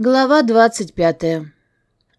Глава 25.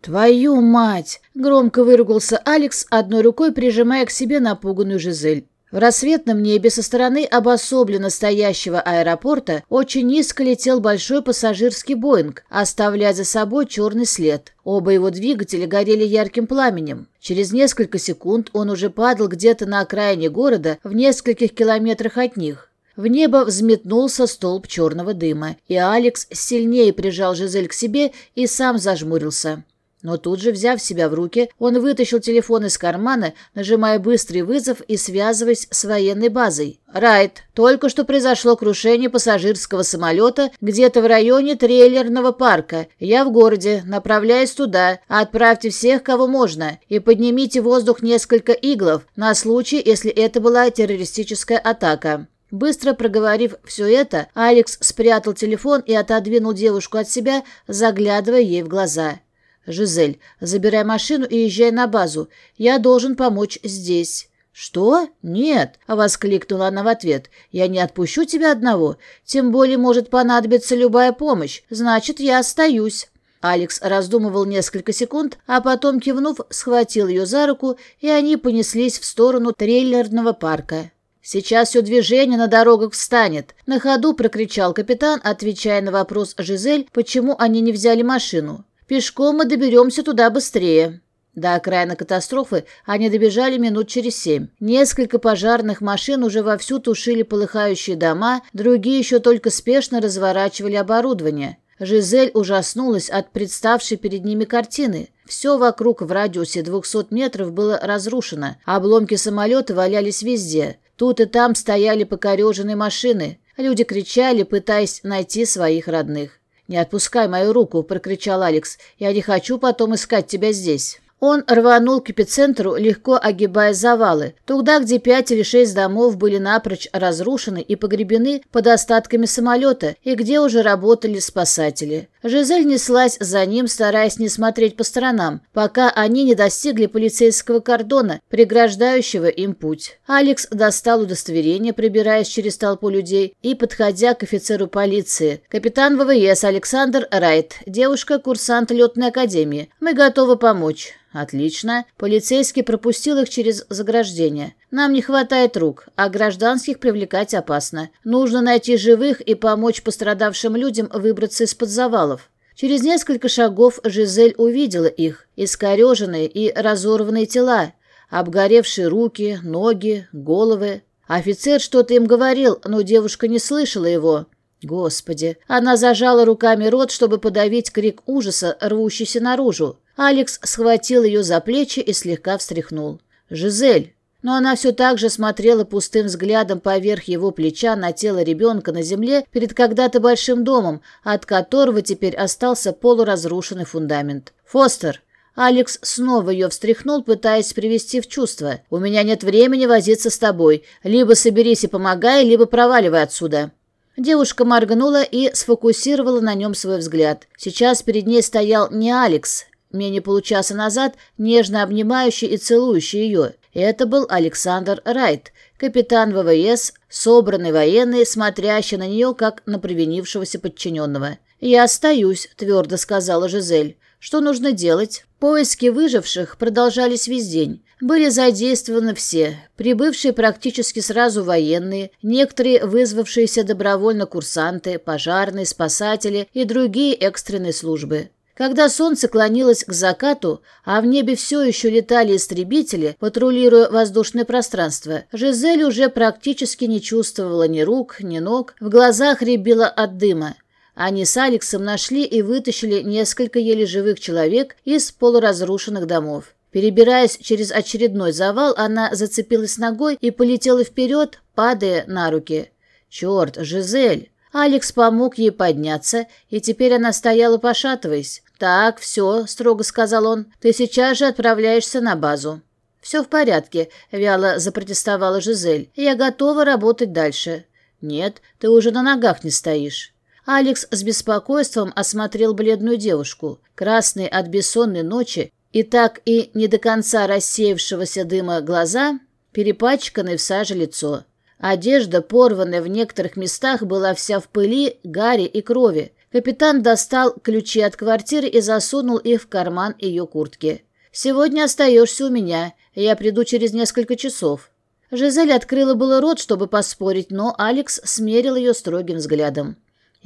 «Твою мать!» — громко выругался Алекс, одной рукой прижимая к себе напуганную Жизель. В рассветном небе со стороны обособленно стоящего аэропорта очень низко летел большой пассажирский «Боинг», оставляя за собой черный след. Оба его двигателя горели ярким пламенем. Через несколько секунд он уже падал где-то на окраине города в нескольких километрах от них. В небо взметнулся столб черного дыма, и Алекс сильнее прижал Жизель к себе и сам зажмурился. Но тут же, взяв себя в руки, он вытащил телефон из кармана, нажимая быстрый вызов и связываясь с военной базой. «Райт, только что произошло крушение пассажирского самолета где-то в районе трейлерного парка. Я в городе, направляюсь туда. Отправьте всех, кого можно, и поднимите в воздух несколько иглов на случай, если это была террористическая атака». Быстро проговорив все это, Алекс спрятал телефон и отодвинул девушку от себя, заглядывая ей в глаза. «Жизель, забирай машину и езжай на базу. Я должен помочь здесь». «Что? Нет!» — воскликнула она в ответ. «Я не отпущу тебя одного. Тем более может понадобиться любая помощь. Значит, я остаюсь». Алекс раздумывал несколько секунд, а потом, кивнув, схватил ее за руку, и они понеслись в сторону трейлерного парка. «Сейчас все движение на дорогах встанет!» На ходу прокричал капитан, отвечая на вопрос Жизель, почему они не взяли машину. «Пешком мы доберемся туда быстрее!» До окраины катастрофы они добежали минут через семь. Несколько пожарных машин уже вовсю тушили полыхающие дома, другие еще только спешно разворачивали оборудование. Жизель ужаснулась от представшей перед ними картины. Все вокруг в радиусе 200 метров было разрушено, обломки самолета валялись везде. Тут и там стояли покореженные машины. Люди кричали, пытаясь найти своих родных. «Не отпускай мою руку!» – прокричал Алекс. «Я не хочу потом искать тебя здесь!» Он рванул к эпицентру, легко огибая завалы, туда, где пять или шесть домов были напрочь разрушены и погребены под остатками самолета, и где уже работали спасатели. Жизель неслась за ним, стараясь не смотреть по сторонам, пока они не достигли полицейского кордона, преграждающего им путь. Алекс достал удостоверение, прибираясь через толпу людей, и, подходя к офицеру полиции, «Капитан ВВС Александр Райт, девушка-курсант летной академии, мы готовы помочь». Отлично. Полицейский пропустил их через заграждение. Нам не хватает рук, а гражданских привлекать опасно. Нужно найти живых и помочь пострадавшим людям выбраться из-под завалов. Через несколько шагов Жизель увидела их, искореженные и разорванные тела, обгоревшие руки, ноги, головы. Офицер что-то им говорил, но девушка не слышала его. Господи! Она зажала руками рот, чтобы подавить крик ужаса, рвущийся наружу. Алекс схватил ее за плечи и слегка встряхнул. «Жизель!» Но она все так же смотрела пустым взглядом поверх его плеча на тело ребенка на земле перед когда-то большим домом, от которого теперь остался полуразрушенный фундамент. «Фостер!» Алекс снова ее встряхнул, пытаясь привести в чувство. «У меня нет времени возиться с тобой. Либо соберись и помогай, либо проваливай отсюда». Девушка моргнула и сфокусировала на нем свой взгляд. Сейчас перед ней стоял не Алекс, Менее получаса назад нежно обнимающий и целующий ее. Это был Александр Райт, капитан ВВС, собранный военный, смотрящий на нее, как на привинившегося подчиненного. «Я остаюсь», — твердо сказала Жизель. «Что нужно делать?» Поиски выживших продолжались весь день. Были задействованы все, прибывшие практически сразу военные, некоторые вызвавшиеся добровольно курсанты, пожарные, спасатели и другие экстренные службы. Когда солнце клонилось к закату, а в небе все еще летали истребители, патрулируя воздушное пространство, Жизель уже практически не чувствовала ни рук, ни ног, в глазах рябила от дыма. Они с Алексом нашли и вытащили несколько еле живых человек из полуразрушенных домов. Перебираясь через очередной завал, она зацепилась ногой и полетела вперед, падая на руки. «Черт, Жизель!» Алекс помог ей подняться, и теперь она стояла, пошатываясь. «Так, все», — строго сказал он, — «ты сейчас же отправляешься на базу». «Все в порядке», — вяло запротестовала Жизель. «Я готова работать дальше». «Нет, ты уже на ногах не стоишь». Алекс с беспокойством осмотрел бледную девушку. красные от бессонной ночи и так и не до конца рассеявшегося дыма глаза, перепачканное в саже лицо. Одежда, порванная в некоторых местах, была вся в пыли, гаре и крови. Капитан достал ключи от квартиры и засунул их в карман ее куртки. «Сегодня остаешься у меня. Я приду через несколько часов». Жизель открыла было рот, чтобы поспорить, но Алекс смерил ее строгим взглядом.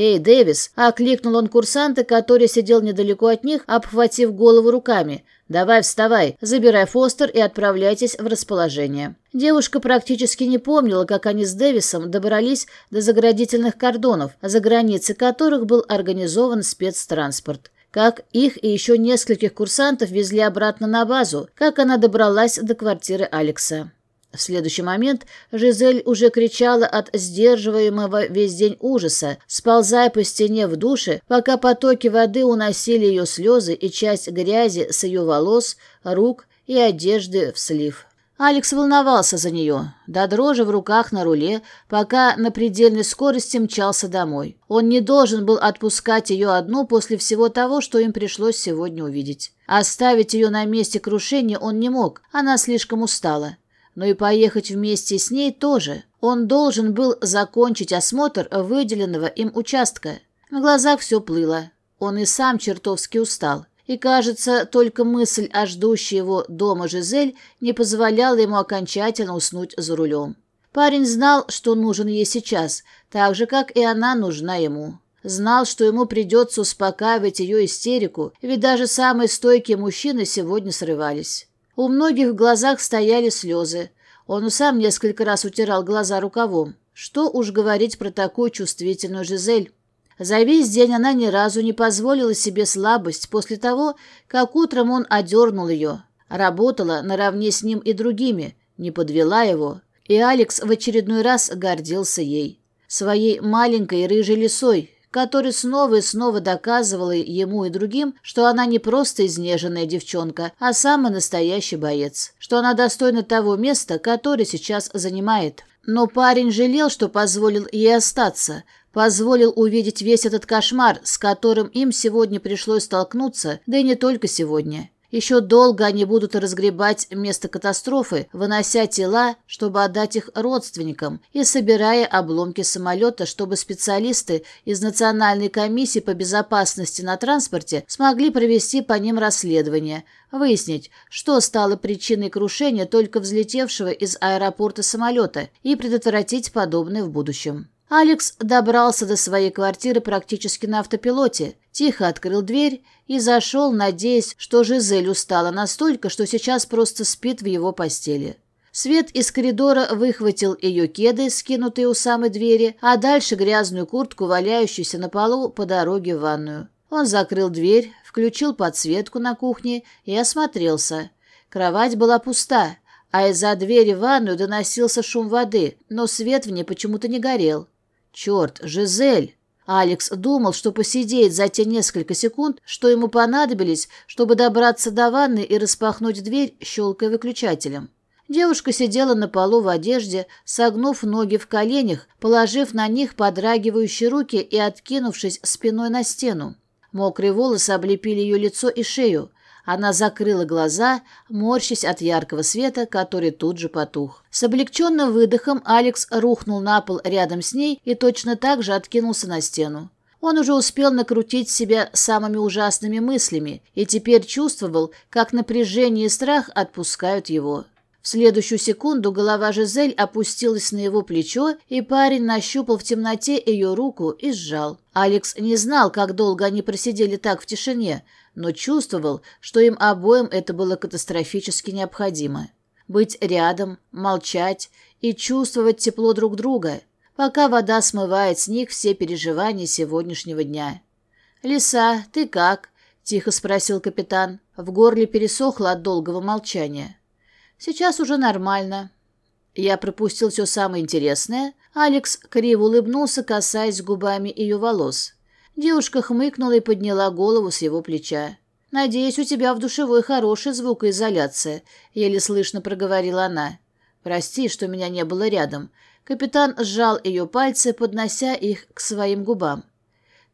«Эй, Дэвис!» а — окликнул он курсанта, который сидел недалеко от них, обхватив голову руками. «Давай вставай, забирай Фостер и отправляйтесь в расположение». Девушка практически не помнила, как они с Дэвисом добрались до заградительных кордонов, за границы которых был организован спецтранспорт как их и еще нескольких курсантов везли обратно на базу, как она добралась до квартиры Алекса. В следующий момент Жизель уже кричала от сдерживаемого весь день ужаса, сползая по стене в душе, пока потоки воды уносили ее слезы и часть грязи с ее волос, рук и одежды в слив. Алекс волновался за нее, до дрожи в руках на руле, пока на предельной скорости мчался домой. Он не должен был отпускать ее одну после всего того, что им пришлось сегодня увидеть. Оставить ее на месте крушения он не мог, она слишком устала но и поехать вместе с ней тоже. Он должен был закончить осмотр выделенного им участка. На глазах все плыло. Он и сам чертовски устал. И, кажется, только мысль о ждущей его дома Жизель не позволяла ему окончательно уснуть за рулем. Парень знал, что нужен ей сейчас, так же, как и она нужна ему. Знал, что ему придется успокаивать ее истерику, ведь даже самые стойкие мужчины сегодня срывались. У многих глазах стояли слезы. Он сам несколько раз утирал глаза рукавом. Что уж говорить про такую чувствительную Жизель. За весь день она ни разу не позволила себе слабость после того, как утром он одернул ее. Работала наравне с ним и другими, не подвела его. И Алекс в очередной раз гордился ей. Своей маленькой рыжей лисой, который снова и снова доказывала ему и другим, что она не просто изнеженная девчонка, а самый настоящий боец, что она достойна того места, которое сейчас занимает. Но парень жалел, что позволил ей остаться, позволил увидеть весь этот кошмар, с которым им сегодня пришлось столкнуться, да и не только сегодня. Еще долго они будут разгребать место катастрофы, вынося тела, чтобы отдать их родственникам, и собирая обломки самолета, чтобы специалисты из Национальной комиссии по безопасности на транспорте смогли провести по ним расследование, выяснить, что стало причиной крушения только взлетевшего из аэропорта самолета и предотвратить подобное в будущем. Алекс добрался до своей квартиры практически на автопилоте, тихо открыл дверь и зашел, надеясь, что Жизель устала настолько, что сейчас просто спит в его постели. Свет из коридора выхватил ее кеды, скинутые у самой двери, а дальше грязную куртку, валяющуюся на полу по дороге в ванную. Он закрыл дверь, включил подсветку на кухне и осмотрелся. Кровать была пуста, а из-за двери в ванную доносился шум воды, но свет в ней почему-то не горел. «Черт, Жизель!» Алекс думал, что посидеть за те несколько секунд, что ему понадобились, чтобы добраться до ванны и распахнуть дверь, щелкая выключателем. Девушка сидела на полу в одежде, согнув ноги в коленях, положив на них подрагивающие руки и откинувшись спиной на стену. Мокрые волосы облепили ее лицо и шею. Она закрыла глаза, морщась от яркого света, который тут же потух. С облегченным выдохом Алекс рухнул на пол рядом с ней и точно так же откинулся на стену. Он уже успел накрутить себя самыми ужасными мыслями и теперь чувствовал, как напряжение и страх отпускают его. В следующую секунду голова Жизель опустилась на его плечо, и парень нащупал в темноте ее руку и сжал. Алекс не знал, как долго они просидели так в тишине, но чувствовал, что им обоим это было катастрофически необходимо. Быть рядом, молчать и чувствовать тепло друг друга, пока вода смывает с них все переживания сегодняшнего дня. «Лиса, ты как?» – тихо спросил капитан. В горле пересохло от долгого молчания. «Сейчас уже нормально». Я пропустил все самое интересное. Алекс криво улыбнулся, касаясь губами ее волос. Девушка хмыкнула и подняла голову с его плеча. «Надеюсь, у тебя в душевой хорошая звукоизоляция», — еле слышно проговорила она. «Прости, что меня не было рядом». Капитан сжал ее пальцы, поднося их к своим губам.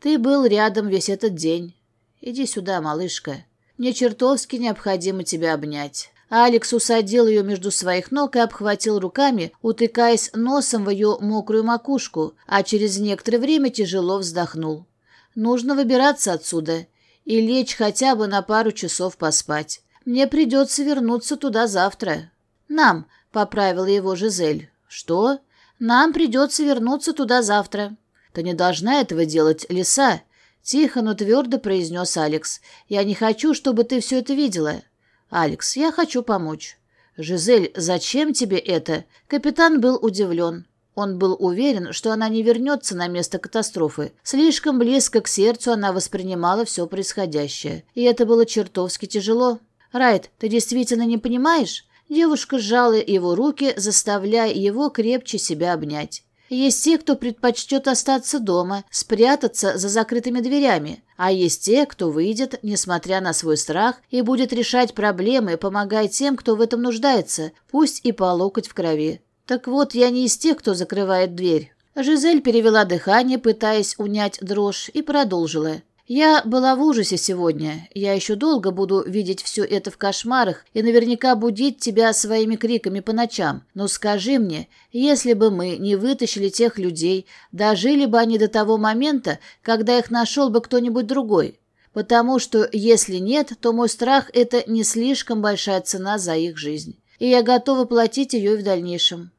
«Ты был рядом весь этот день. Иди сюда, малышка. Мне чертовски необходимо тебя обнять». Алекс усадил ее между своих ног и обхватил руками, утыкаясь носом в ее мокрую макушку, а через некоторое время тяжело вздохнул. Нужно выбираться отсюда. И лечь хотя бы на пару часов поспать. Мне придется вернуться туда завтра. Нам, — поправила его Жизель. Что? Нам придется вернуться туда завтра. Ты не должна этого делать, лиса. Тихо, но твердо произнес Алекс. Я не хочу, чтобы ты все это видела. Алекс, я хочу помочь. «Жизель, зачем тебе это?» Капитан был удивлен. Он был уверен, что она не вернется на место катастрофы. Слишком близко к сердцу она воспринимала все происходящее. И это было чертовски тяжело. «Райт, ты действительно не понимаешь?» Девушка сжала его руки, заставляя его крепче себя обнять. Есть те, кто предпочтет остаться дома, спрятаться за закрытыми дверями, а есть те, кто выйдет, несмотря на свой страх, и будет решать проблемы, помогая тем, кто в этом нуждается, пусть и по локоть в крови. Так вот, я не из тех, кто закрывает дверь. Жизель перевела дыхание, пытаясь унять дрожь, и продолжила. «Я была в ужасе сегодня. Я еще долго буду видеть все это в кошмарах и наверняка будить тебя своими криками по ночам. Но скажи мне, если бы мы не вытащили тех людей, дожили бы они до того момента, когда их нашел бы кто-нибудь другой? Потому что если нет, то мой страх – это не слишком большая цена за их жизнь. И я готова платить ее и в дальнейшем.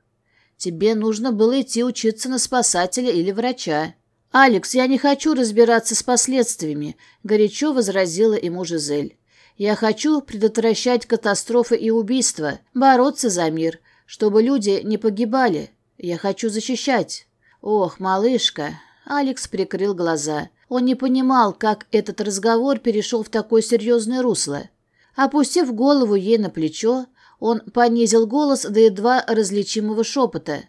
Тебе нужно было идти учиться на спасателя или врача. «Алекс, я не хочу разбираться с последствиями», – горячо возразила ему Жизель. «Я хочу предотвращать катастрофы и убийства, бороться за мир, чтобы люди не погибали. Я хочу защищать». «Ох, малышка!» – Алекс прикрыл глаза. Он не понимал, как этот разговор перешел в такое серьезное русло. Опустив голову ей на плечо, он понизил голос до едва различимого шепота.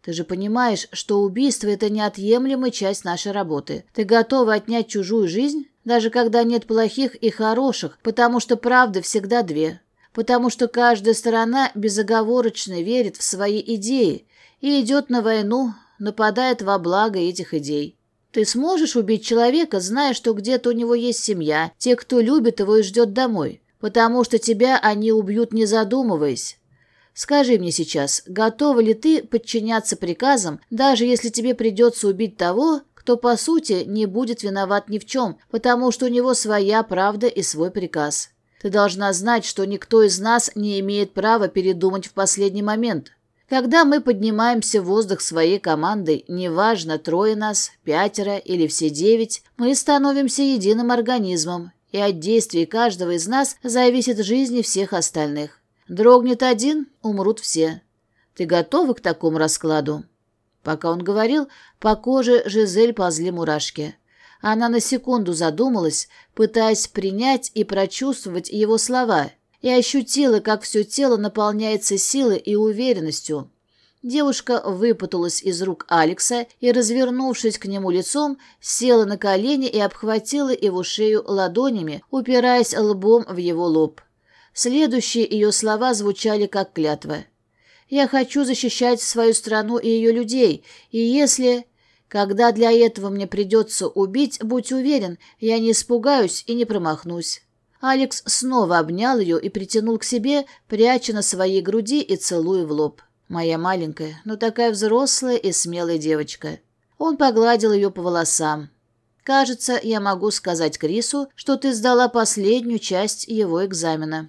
«Ты же понимаешь, что убийство – это неотъемлемая часть нашей работы. Ты готова отнять чужую жизнь, даже когда нет плохих и хороших, потому что правды всегда две. Потому что каждая сторона безоговорочно верит в свои идеи и идет на войну, нападает во благо этих идей». Ты сможешь убить человека, зная, что где-то у него есть семья, те, кто любит его и ждет домой потому что тебя они убьют не задумываясь. Скажи мне сейчас, готова ли ты подчиняться приказам, даже если тебе придется убить того, кто, по сути, не будет виноват ни в чем, потому что у него своя правда и свой приказ. Ты должна знать, что никто из нас не имеет права передумать в последний момент. Когда мы поднимаемся в воздух своей командой, неважно, трое нас, пятеро или все девять, мы становимся единым организмом, и от действий каждого из нас зависит жизни всех остальных. Дрогнет один, умрут все. Ты готова к такому раскладу?» Пока он говорил, по коже Жизель позли мурашки. Она на секунду задумалась, пытаясь принять и прочувствовать его слова, и ощутила, как все тело наполняется силой и уверенностью – Девушка выпуталась из рук Алекса и, развернувшись к нему лицом, села на колени и обхватила его шею ладонями, упираясь лбом в его лоб. Следующие ее слова звучали как клятва. «Я хочу защищать свою страну и ее людей, и если...» «Когда для этого мне придется убить, будь уверен, я не испугаюсь и не промахнусь». Алекс снова обнял ее и притянул к себе, пряча на своей груди и целуя в лоб. Моя маленькая, но такая взрослая и смелая девочка. Он погладил ее по волосам. Кажется, я могу сказать Крису, что ты сдала последнюю часть его экзамена.